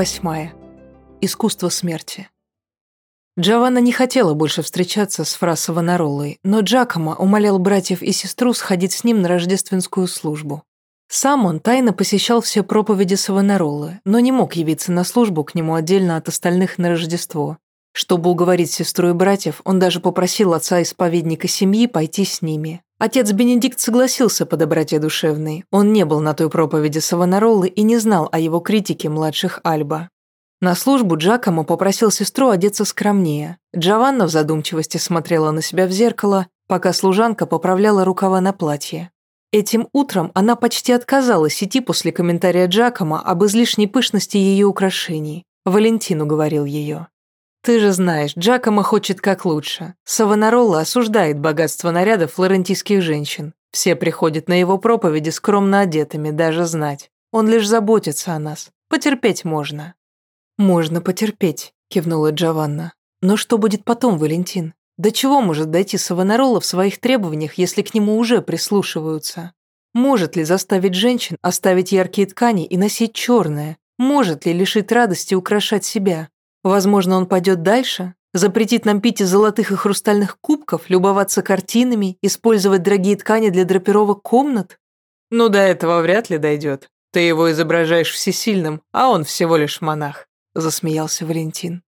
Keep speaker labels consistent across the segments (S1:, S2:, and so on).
S1: Восьмая. Искусство смерти. Джованна не хотела больше встречаться с Фра Савонаролой, но Джакомо умолял братьев и сестру сходить с ним на рождественскую службу. Сам он тайно посещал все проповеди Савонаролы, но не мог явиться на службу к нему отдельно от остальных на Рождество. Чтобы уговорить сестру и братьев, он даже попросил отца-исповедника семьи пойти с ними, Отец Бенедикт согласился по доброте душевной. Он не был на той проповеди Савонароллы и не знал о его критике младших Альба. На службу Джакомо попросил сестру одеться скромнее. Джованна в задумчивости смотрела на себя в зеркало, пока служанка поправляла рукава на платье. Этим утром она почти отказалась идти после комментария Джакома об излишней пышности ее украшений. Валентину говорил ее. «Ты же знаешь, Джакомо хочет как лучше. Савонаролла осуждает богатство нарядов флорентийских женщин. Все приходят на его проповеди скромно одетыми, даже знать. Он лишь заботится о нас. Потерпеть можно». «Можно потерпеть», – кивнула Джованна. «Но что будет потом, Валентин? До чего может дойти Савонаролла в своих требованиях, если к нему уже прислушиваются? Может ли заставить женщин оставить яркие ткани и носить черное? Может ли лишить радости украшать себя? Возможно, он пойдет дальше, запретит нам пить из золотых и хрустальных кубков, любоваться картинами, использовать дорогие ткани для драпировок комнат?
S2: Ну, до этого вряд ли дойдет. Ты его изображаешь всесильным, а он всего лишь монах», – засмеялся Валентин.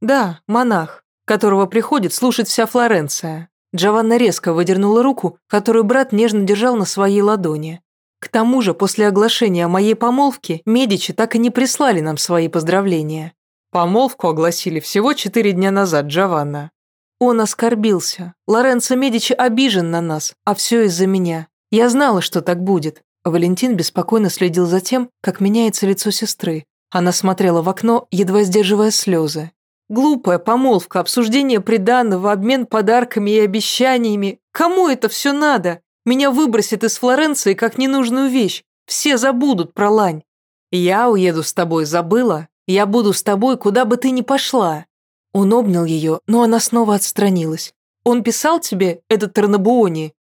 S1: «Да, монах, которого приходит слушать вся Флоренция». Джованна резко выдернула руку, которую брат нежно держал на своей ладони. К тому же, после оглашения моей помолвки, Медичи так и не прислали нам свои поздравления.
S2: Помолвку огласили всего четыре дня назад, Джованна.
S1: Он оскорбился. Лоренцо Медичи обижен на нас, а все из-за меня. Я знала, что так будет. Валентин беспокойно следил за тем, как меняется лицо сестры. Она смотрела в окно, едва сдерживая слезы. Глупая помолвка, обсуждение приданного, обмен подарками и обещаниями. Кому это все надо? Меня выбросят из Флоренции как ненужную вещь. Все забудут про лань. Я уеду с тобой, забыла? Я буду с тобой, куда бы ты ни пошла». Он обнял ее, но она снова отстранилась. «Он писал тебе, этот Тарнабуони?»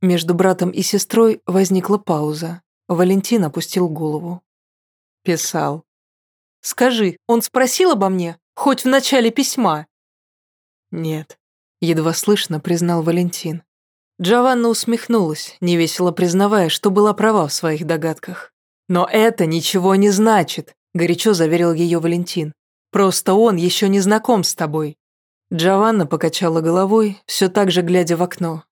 S1: Между братом и сестрой возникла пауза. Валентин опустил голову.
S2: «Писал».
S1: «Скажи, он спросил обо мне? Хоть в начале письма?»
S2: «Нет», —
S1: едва слышно признал Валентин. Джованна усмехнулась, невесело признавая, что была права в своих догадках. «Но это ничего не значит горячо заверил ее Валентин. «Просто он еще не знаком с тобой». Джованна покачала головой, все так же глядя в окно.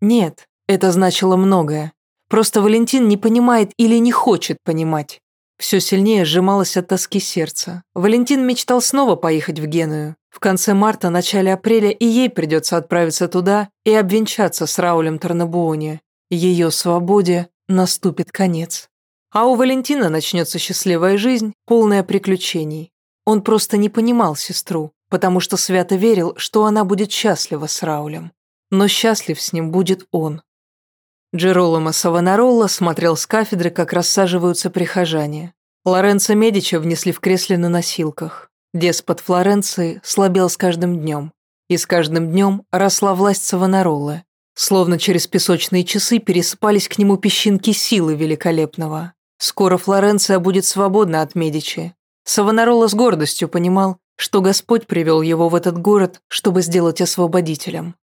S1: «Нет, это значило многое. Просто Валентин не понимает или не хочет понимать». Все сильнее сжималось от тоски сердца. Валентин мечтал снова поехать в Геную. В конце марта, начале апреля и ей придется отправиться туда и обвенчаться с Раулем Тарнабуони. Ее свободе наступит конец. А у Валентина начнется счастливая жизнь, полная приключений. Он просто не понимал сестру, потому что свято верил, что она будет счастлива с Раулем. Но счастлив с ним будет он. Джероломо Савонаролла смотрел с кафедры, как рассаживаются прихожане. Лоренцо Медича внесли в кресле на носилках. Деспот Флоренции слабел с каждым днем. И с каждым днем росла власть Савонароллы. Словно через песочные часы пересыпались к нему песчинки силы великолепного. Скоро Флоренция будет свободна от Медичи. Савонарола с гордостью понимал, что Господь привел его в этот город, чтобы сделать освободителем.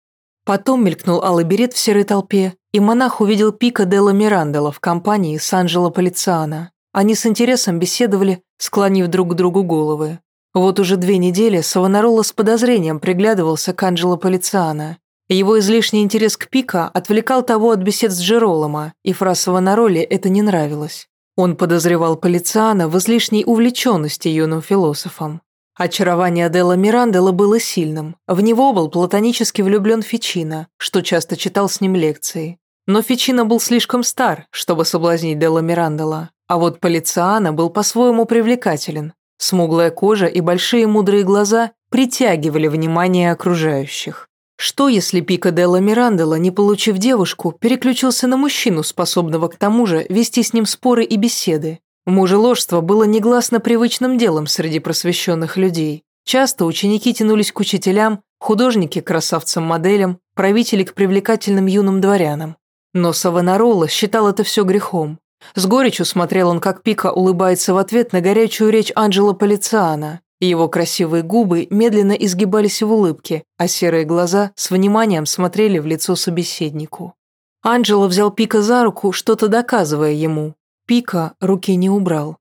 S1: Потом мелькнул алый берет в серой толпе, и монах увидел Пика Делла Мирандела в компании с Анджело Полициано. Они с интересом беседовали, склонив друг к другу головы. Вот уже две недели Савонарола с подозрением приглядывался к Анджело Полициано. Его излишний интерес к Пика отвлекал того от бесед с Джеролома, и фра Савонароле это не нравилось. Он подозревал Полициана в излишней увлеченности юным философом. Очарование Делла Мирандела было сильным. В него был платонически влюблен Фичино, что часто читал с ним лекции. Но Фичино был слишком стар, чтобы соблазнить Делла Мирандела. А вот Полициана был по-своему привлекателен. Смуглая кожа и большие мудрые глаза притягивали внимание окружающих. Что, если Пика Делла Мирандела, не получив девушку, переключился на мужчину, способного к тому же вести с ним споры и беседы? Мужеложство было негласно привычным делом среди просвещенных людей. Часто ученики тянулись к учителям, художники – к красавцам-моделям, правители – к привлекательным юным дворянам. Но Савонарола считал это все грехом. С горечью смотрел он, как Пика улыбается в ответ на горячую речь Анджела Полициана. Его красивые губы медленно изгибались в улыбке, а серые глаза с вниманием смотрели в лицо собеседнику. Анджело взял Пика за руку, что-то доказывая ему. Пика руки не убрал.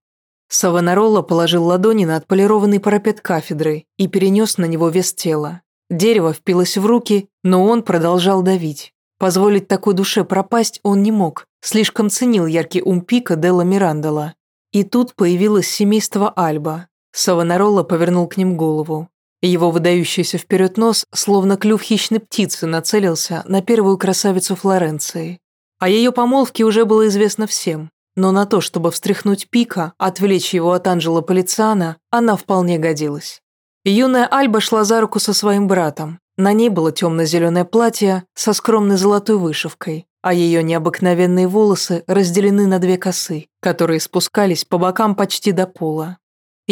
S1: Савонаролла положил ладони на отполированный парапет кафедры и перенес на него вес тела. Дерево впилось в руки, но он продолжал давить. Позволить такой душе пропасть он не мог, слишком ценил яркий ум Пика Делла Мирандола. И тут появилось семейство Альба. Савонаролла повернул к ним голову. Его выдающийся вперед нос, словно клюв хищной птицы, нацелился на первую красавицу Флоренции. О ее помолвке уже было известно всем, но на то, чтобы встряхнуть Пика, отвлечь его от Анджела Полициана, она вполне годилась. Юная Альба шла за руку со своим братом. На ней было темно-зеленое платье со скромной золотой вышивкой, а ее необыкновенные волосы разделены на две косы, которые спускались по бокам почти до пола.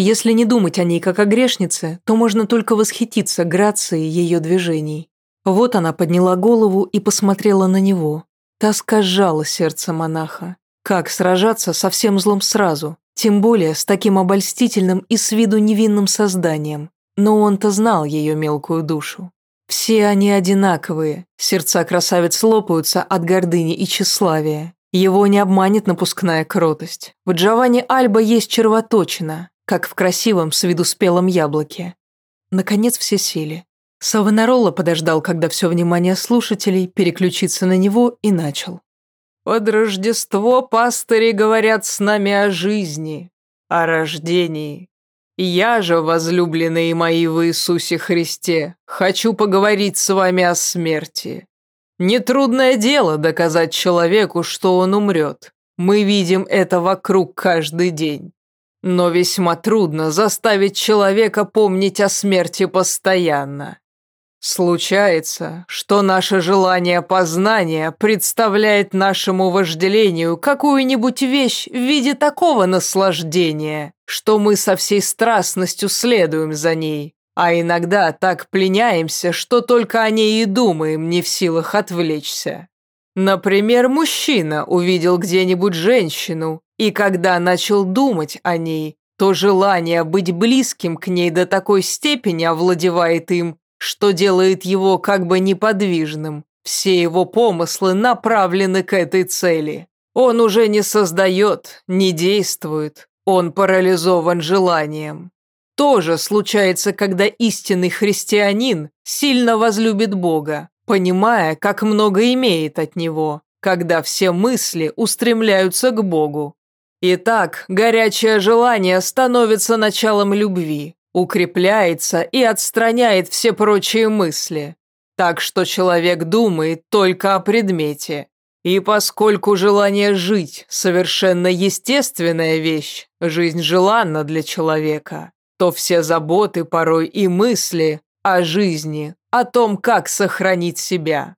S1: Если не думать о ней как о грешнице, то можно только восхититься грацией ее движений. Вот она подняла голову и посмотрела на него. Тоска сжала сердце монаха. Как сражаться со всем злом сразу, тем более с таким обольстительным и с виду невинным созданием. Но он-то знал ее мелкую душу. Все они одинаковые, сердца красавиц лопаются от гордыни и тщеславия. Его не обманет напускная кротость. В Джованни Альба есть червоточина, как в красивом с виду спелом яблоке. Наконец все сели. Савонаролла подождал, когда все внимание слушателей переключится на него и начал.
S2: «Под Рождество пастыри говорят с нами о жизни, о рождении. Я же, возлюбленные мои в Иисусе Христе, хочу поговорить с вами о смерти. Нетрудное дело доказать человеку, что он умрет. Мы видим это вокруг каждый день. Но весьма трудно заставить человека помнить о смерти постоянно. Случается, что наше желание познания представляет нашему вожделению какую-нибудь вещь в виде такого наслаждения, что мы со всей страстностью следуем за ней, а иногда так пленяемся, что только о ней и думаем, не в силах отвлечься. Например, мужчина увидел где-нибудь женщину и когда начал думать о ней, то желание быть близким к ней до такой степени овладевает им, что делает его как бы неподвижным. Все его помыслы направлены к этой цели. Он уже не создает, не действует, он парализован желанием. То же случается, когда истинный христианин сильно возлюбит Бога, понимая, как много имеет от Него, когда все мысли устремляются к Богу, Итак, горячее желание становится началом любви, укрепляется и отстраняет все прочие мысли. Так что человек думает только о предмете. И поскольку желание жить – совершенно естественная вещь, жизнь желанна для человека, то все заботы порой и мысли о жизни, о том, как сохранить себя,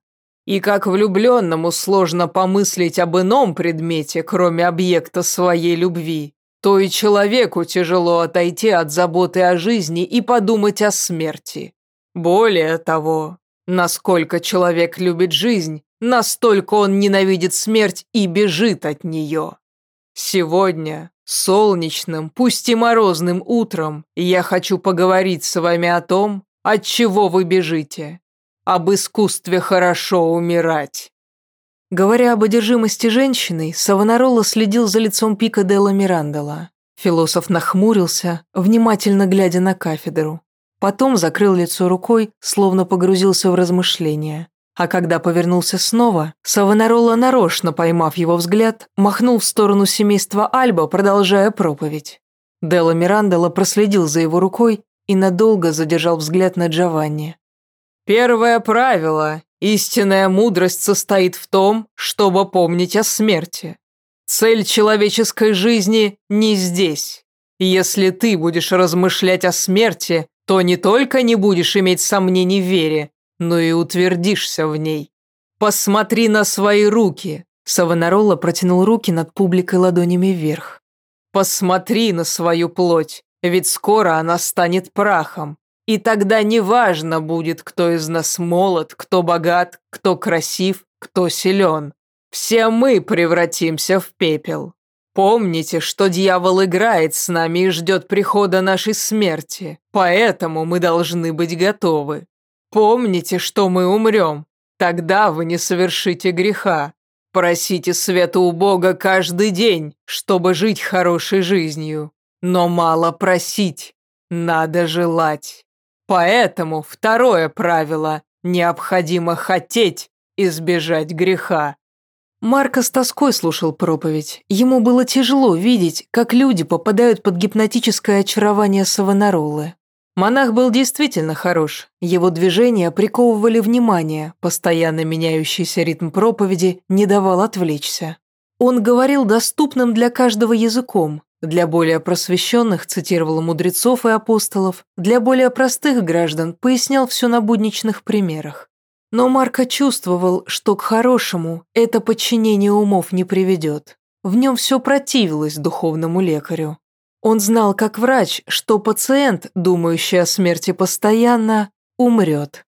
S2: и как влюбленному сложно помыслить об ином предмете, кроме объекта своей любви, то и человеку тяжело отойти от заботы о жизни и подумать о смерти. Более того, насколько человек любит жизнь, настолько он ненавидит смерть и бежит от нее. Сегодня, солнечным, пусть и морозным утром, я хочу поговорить с вами о том, от чего вы бежите, об искусстве хорошо умирать».
S1: Говоря об одержимости женщиной, Савонаролла следил за лицом Пика Делла Мирандола. Философ нахмурился, внимательно глядя на кафедру. Потом закрыл лицо рукой, словно погрузился в размышления. А когда повернулся снова, Савонаролла, нарочно поймав его взгляд, махнул в сторону семейства Альба, продолжая проповедь. Делла Мирандола проследил за его рукой и надолго задержал взгляд на Джованни.
S2: Первое правило – истинная мудрость состоит в том, чтобы помнить о смерти. Цель человеческой жизни не здесь. Если ты будешь размышлять о смерти, то не только не будешь иметь сомнений в вере, но и утвердишься в ней. Посмотри на свои руки.
S1: Савонаролла протянул руки над публикой ладонями вверх.
S2: Посмотри на свою плоть, ведь скоро она станет прахом. И тогда неважно будет, кто из нас молод, кто богат, кто красив, кто силен. Все мы превратимся в пепел. Помните, что дьявол играет с нами и ждет прихода нашей смерти, поэтому мы должны быть готовы. Помните, что мы умрем, тогда вы не совершите греха. Просите света у Бога каждый день, чтобы жить хорошей жизнью. Но мало просить, надо желать. Поэтому второе правило – необходимо хотеть избежать греха.
S1: Марко с тоской слушал проповедь. Ему было тяжело видеть, как люди попадают под гипнотическое очарование Савонаролы. Монах был действительно хорош. Его движения приковывали внимание, постоянно меняющийся ритм проповеди не давал отвлечься. Он говорил доступным для каждого языком. Для более просвещенных цитировал мудрецов и апостолов, для более простых граждан пояснял все на будничных примерах. Но Марко чувствовал, что к хорошему это подчинение умов не приведет. В нем все противилось духовному лекарю. Он знал, как врач, что пациент, думающий о смерти постоянно, умрет.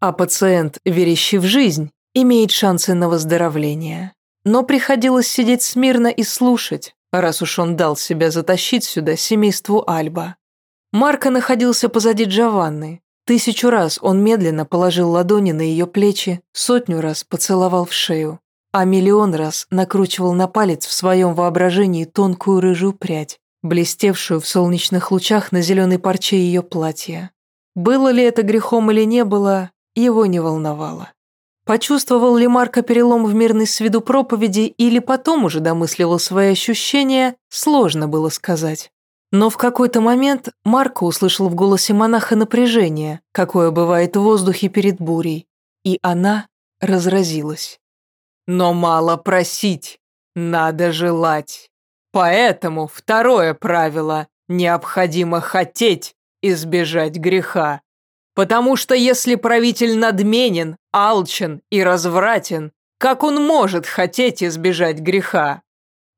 S1: А пациент, верящий в жизнь, имеет шансы на выздоровление. Но приходилось сидеть смирно и слушать, раз уж он дал себя затащить сюда семейству Альба. Марко находился позади Джованны, Тысячу раз он медленно положил ладони на ее плечи, сотню раз поцеловал в шею, а миллион раз накручивал на палец в своем воображении тонкую рыжую прядь, блестевшую в солнечных лучах на зеленой парче ее платья. Было ли это грехом или не было, его не волновало. Почувствовал ли Марко перелом в мирной с виду проповеди или потом уже домысливал свои ощущения, сложно было сказать. Но в какой-то момент Марко услышал в голосе монаха напряжение, какое бывает в воздухе перед бурей, и она разразилась.
S2: «Но мало просить, надо желать. Поэтому второе правило – необходимо хотеть избежать греха. Потому что если правитель надменен, алчен и развратен, как он может хотеть избежать греха?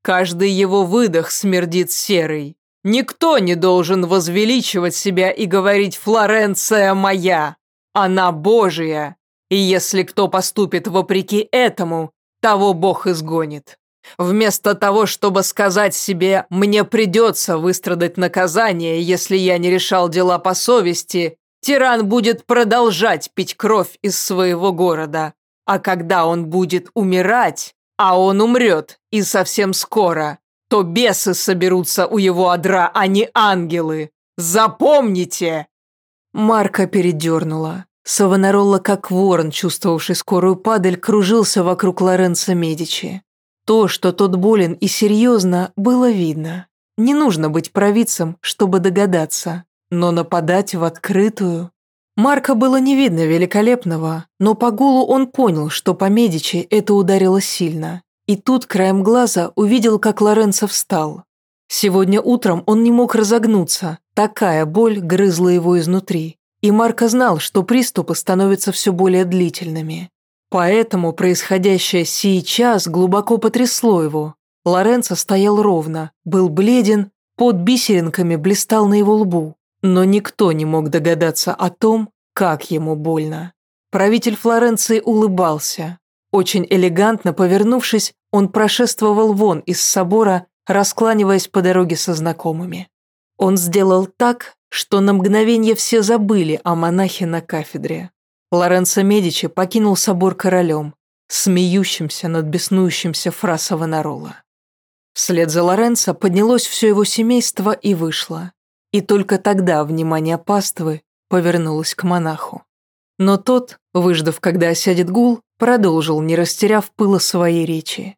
S2: Каждый его выдох смердит серой, Никто не должен возвеличивать себя и говорить «Флоренция моя». Она Божия. И если кто поступит вопреки этому, того Бог изгонит. Вместо того, чтобы сказать себе «мне придется выстрадать наказание, если я не решал дела по совести», тиран будет продолжать пить кровь из своего города. А когда он будет умирать, а он умрет, и совсем скоро, то бесы соберутся у его одра, а не ангелы. Запомните!»
S1: Марка передернула. Савонаролла, как ворон, чувствовавший скорую падаль, кружился вокруг Лоренцо Медичи. То, что тот болен и серьезно, было видно. Не нужно быть провидцем, чтобы догадаться. Но нападать в открытую... Марка было не видно великолепного, но по гулу он понял, что по Медичи это ударило сильно. И тут краем глаза увидел, как Лоренцо встал. Сегодня утром он не мог разогнуться, такая боль грызла его изнутри. И Марко знал, что приступы становятся все более длительными. Поэтому происходящее сейчас глубоко потрясло его. Лоренцо стоял ровно, был бледен, под бисеринками блистал на его лбу. Но никто не мог догадаться о том, как ему больно. Правитель Флоренции улыбался, очень элегантно повернувшись, он прошествовал вон из собора, раскланиваясь по дороге со знакомыми. Он сделал так, что на мгновение все забыли о монахе на кафедре. Лоренцо Медичи покинул собор королем, смеющимся над беснующимся фра Савонарола. Вслед за Лоренцо поднялось все его семейство и вышло. И только тогда внимание паствы повернулось к монаху. Но тот, выждав, когда осядет гул, продолжил, не растеряв пыла своей речи.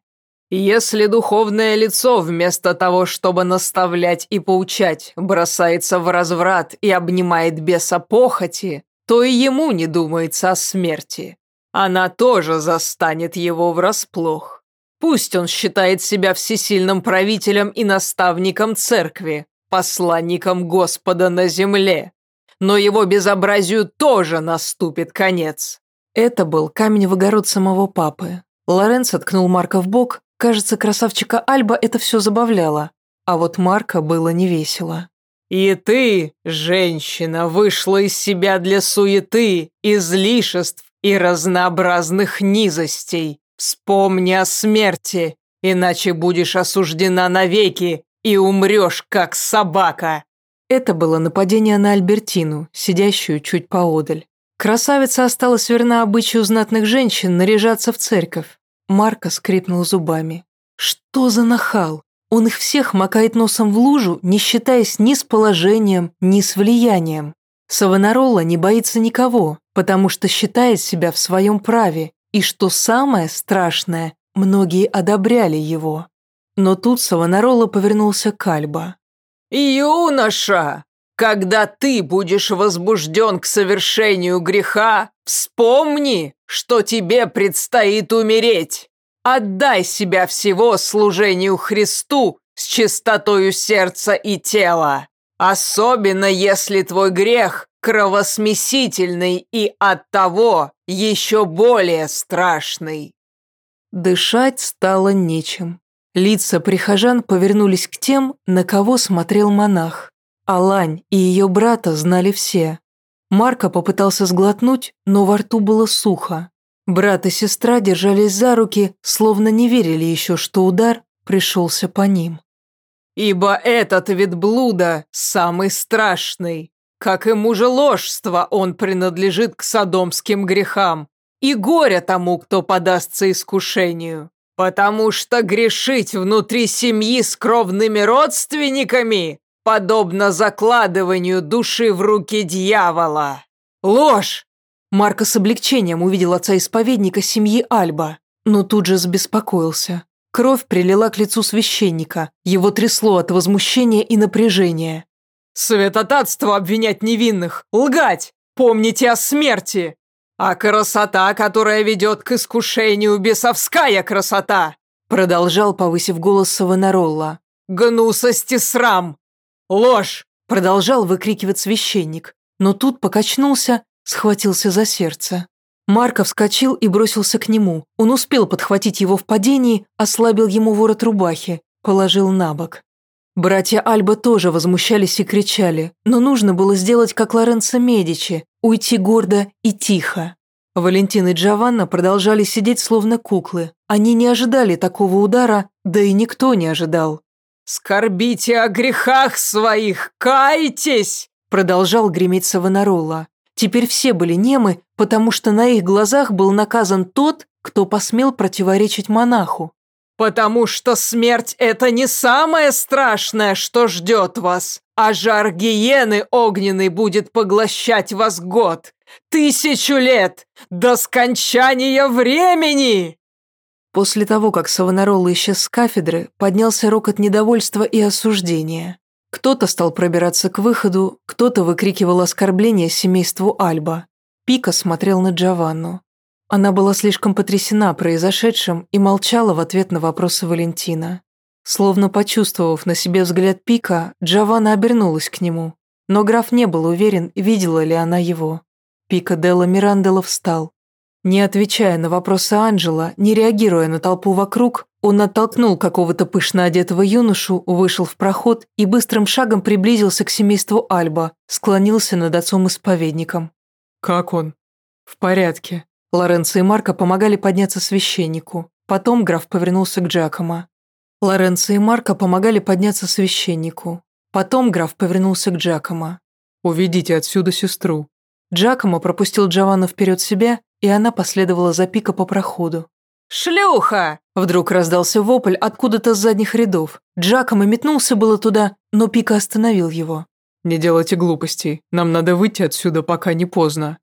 S2: «Если духовное лицо вместо того, чтобы наставлять и поучать, бросается в разврат и обнимает беса похоти, то и ему не думается о смерти. Она тоже застанет его врасплох. Пусть он считает себя всесильным правителем и наставником церкви, посланником Господа на земле, но его безобразию тоже наступит конец».
S1: Это был камень в огород самого папы. Лоренцо ткнул Марка в бок. Кажется, красавчика Альба это все забавляло. А вот Марка было невесело.
S2: «И ты, женщина, вышла из себя для суеты, излишеств и разнообразных низостей. Вспомни о смерти иначе будешь осуждена навеки и умрешь, как собака!»
S1: Это было нападение на Альбертину, сидящую чуть поодаль. Красавица осталась верна обычаю знатных женщин наряжаться в церковь. Марко скрипнул зубами. Что за нахал? Он их всех макает носом в лужу, не считаясь ни с положением, ни с влиянием. Савонарола не боится никого, потому что считает себя в своем праве, и что самое страшное, многие одобряли его. Но тут Савонарола повернулся к Альба.
S2: «Юноша, когда ты будешь возбужден к совершению греха, вспомни, что тебе предстоит умереть. Отдай себя всего служению Христу с чистотою сердца и тела, особенно если твой грех кровосмесительный и оттого еще более страшный.
S1: Дышать стало нечем. Лица прихожан повернулись к тем, на кого смотрел монах. Алань и ее брата знали все. Марко попытался сглотнуть, но во рту было сухо. Брат и сестра держались за руки, словно не верили еще, что удар пришелся по ним.
S2: «Ибо этот вид блуда самый страшный. Как и мужеложство, он принадлежит к садомским грехам. И горе тому, кто подастся искушению. Потому что грешить внутри семьи с кровными родственниками подобно закладыванию души в руки дьявола. Ложь!
S1: Марко с облегчением увидел отца-исповедника семьи Альба, но тут же забеспокоился. Кровь прилила к лицу священника, его трясло от возмущения и напряжения.
S2: «Святотатство обвинять невинных! Лгать! Помните о смерти! А красота, которая ведет к искушению, бесовская красота!»
S1: Продолжал, повысив голос Савонаролла.
S2: «Гнусость и срам! Ложь!»
S1: Продолжал выкрикивать священник, но тут покачнулся схватился за сердце. Марко вскочил и бросился к нему. Он успел подхватить его в падении, ослабил ему ворот рубахи, положил на бок. Братья Альба тоже возмущались и кричали, но нужно было сделать как Лоренцо Медичи, уйти гордо и тихо. Валентин и Джованна продолжали сидеть словно куклы. Они не ожидали такого удара, да и никто не ожидал.
S2: «Скорбите о грехах своих, кайтесь!»
S1: продолжал греметь Савонарола. Теперь все были немы, потому что на их глазах был наказан тот, кто посмел противоречить монаху.
S2: «Потому что смерть – это не самое страшное, что ждет вас, а жар гиены огненный будет поглощать вас год, тысячу лет, до скончания времени!»
S1: После того, как Савонарола исчез с кафедры, поднялся рокот недовольства и осуждения. Кто-то стал пробираться к выходу, кто-то выкрикивал оскорбления семейству Альба. Пика смотрел на Джованну. Она была слишком потрясена произошедшим и молчала в ответ на вопросы Валентина. Словно почувствовав на себе взгляд Пика, Джованна обернулась к нему. Но граф не был уверен, видела ли она его. Пика Делла Мирандела встал. Не отвечая на вопросы Анджела, не реагируя на толпу вокруг, он оттолкнул какого-то пышно одетого юношу, вышел в проход и быстрым шагом приблизился к семейству Альба, склонился над отцом-исповедником.
S3: «Как он?» «В порядке».
S1: Лоренцо и Марко помогали подняться священнику. Потом граф повернулся к Джакомо. Лоренцо и Марко помогали подняться священнику. Потом граф повернулся к Джакомо.
S3: «Уведите отсюда сестру».
S1: Джакомо пропустил Джованну вперед себя, и она последовала за Пико по проходу.
S2: «Шлюха!»
S1: Вдруг раздался вопль откуда-то с задних рядов. Джакомо метнулся было туда, но Пика остановил его.
S3: «Не делайте глупостей. Нам надо выйти отсюда, пока не поздно».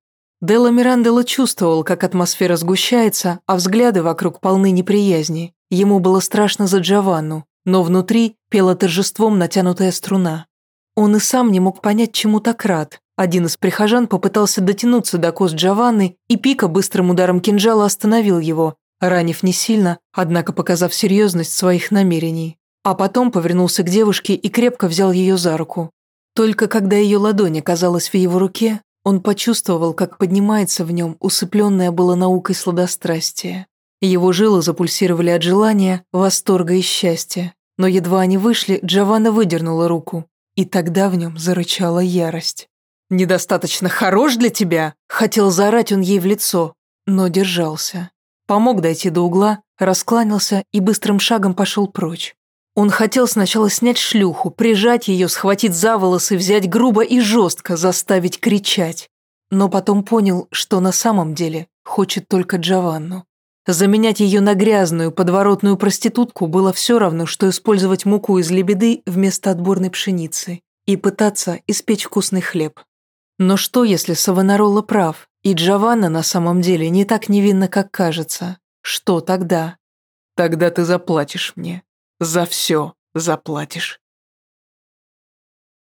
S1: Делла Миранделло чувствовал, как атмосфера сгущается, а взгляды вокруг полны неприязни. Ему было страшно за Джованну, но внутри пела торжеством натянутая струна. Он и сам не мог понять, чему так рад. Один из прихожан попытался дотянуться до кост Джованны, и Пика быстрым ударом кинжала остановил его, ранив не сильно, однако показав серьезность своих намерений. А потом повернулся к девушке и крепко взял ее за руку. Только когда ее ладонь оказалась в его руке, он почувствовал, как поднимается в нем усыпленная была наукой сладострастие. Его жилы запульсировали от желания, восторга и счастья. Но едва они вышли, Джованна выдернула руку, и тогда в нем зарычала ярость. «Недостаточно хорош для тебя?» Хотел заорать он ей в лицо, но держался. помог дойти до угла, раскланялся и быстрым шагом пошел прочь. Он хотел сначала снять шлюху, прижать ее, схватить за волосы, взять грубо и жестко, заставить кричать. Но потом понял, что на самом деле хочет только Джованну. Заменять ее на грязную, подворотную проститутку было все равно, что использовать муку из лебеды вместо отборной пшеницы и пытаться испечь вкусный хлеб. Но что, если Савонарола прав, и Джованна на самом деле не так невинна, как кажется? Что тогда?
S3: Тогда ты заплатишь мне. За все заплатишь.